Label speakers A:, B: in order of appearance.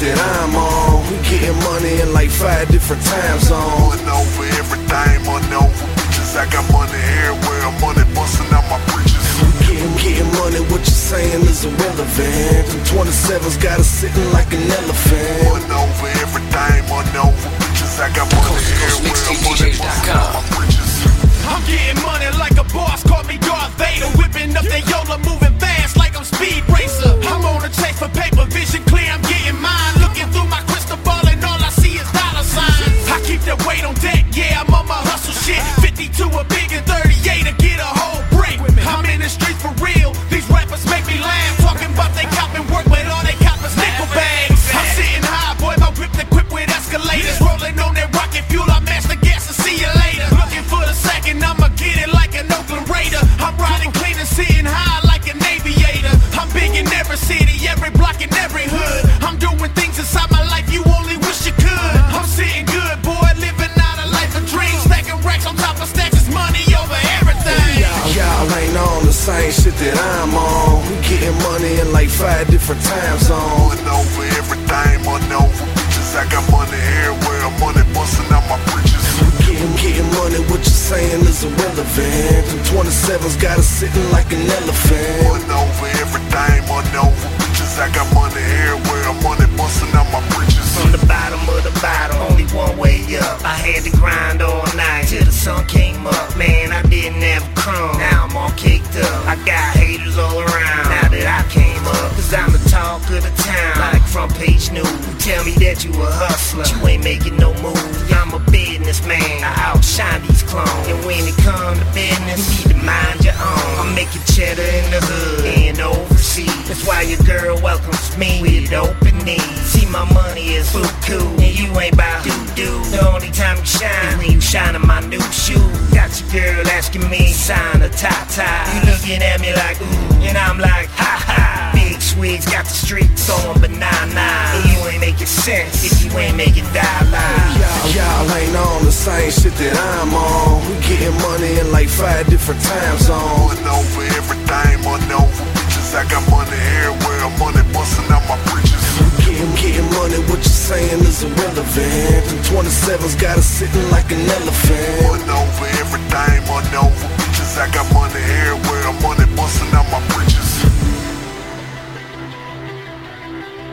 A: that I'm on. We getting money in like five different time zones.
B: Money over everything, money over bitches. I got money everywhere, money busting out my britches.
A: We getting, getting money, what you saying is irrelevant. Them 27's got us sitting like an elephant.
B: Money over everything, money over bitches. I got money everywhere, money
C: about they copping work, with all that I'm on.
A: We getting money in like five different time zones.
B: Money over everything, money over bitches. I got money everywhere, money busting out my britches.
A: We getting, getting money, what you saying is irrelevant. Them 27's got us sitting like an elephant.
B: Money over everything, money over bitches. I got money everywhere, money busting out my britches.
D: From the bottom of the bottom, only one way up. I had to grind all night till the sun came the town. Like front page news. Tell me that you a hustler. You ain't making no move. I'm a businessman. I outshine these clones. And when it come to business, you need to mind your own. I'm making cheddar in the hood and overseas. That's why your girl welcomes me with open knees. See, my money is food cool, and you ain't about doo doo. The only time you shine is when you shine in my new shoes. Got your girl asking me sign a top tie. You looking at me like ooh, and I'm like swigs got the streets on banana. And you ain't making sense if you ain't making dollars.
A: Y'all, y'all ain't on the same shit that I'm on. We getting money in like five different time zones.
B: Money over everything, money over bitches. I got money everywhere, money busting out my britches.
A: We getting, getting money, what you saying is irrelevant. Them 27's got us sitting like an elephant.
B: Money over everything, money over bitches. I got money everywhere,